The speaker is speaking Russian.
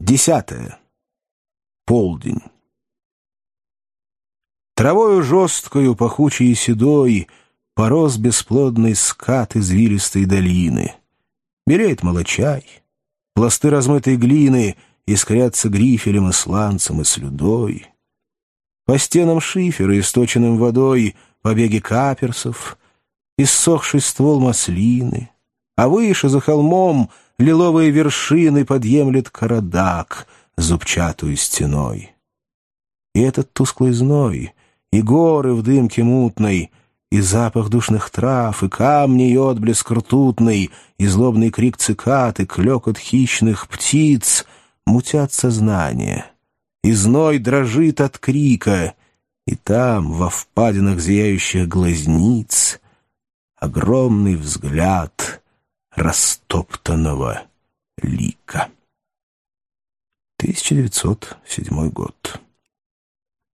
Десятое. Полдень. Травою жесткою, пахучей и седой, Порос бесплодный скат извилистой долины. Белеет молочай, пласты размытой глины Искрятся грифелем и сланцем и слюдой. По стенам шифера, источенным водой, Побеги каперсов, иссохший ствол маслины, А выше, за холмом, лиловые вершины подъемлет карадак зубчатую стеной. И этот тусклый зной, и горы в дымке мутной, и запах душных трав, и камни, и отблеск ртутный, и злобный крик цикад, и клёкот хищных птиц мутят сознание. И зной дрожит от крика, и там, во впадинах зияющих глазниц, огромный взгляд — растоптанного лика. 1907 год.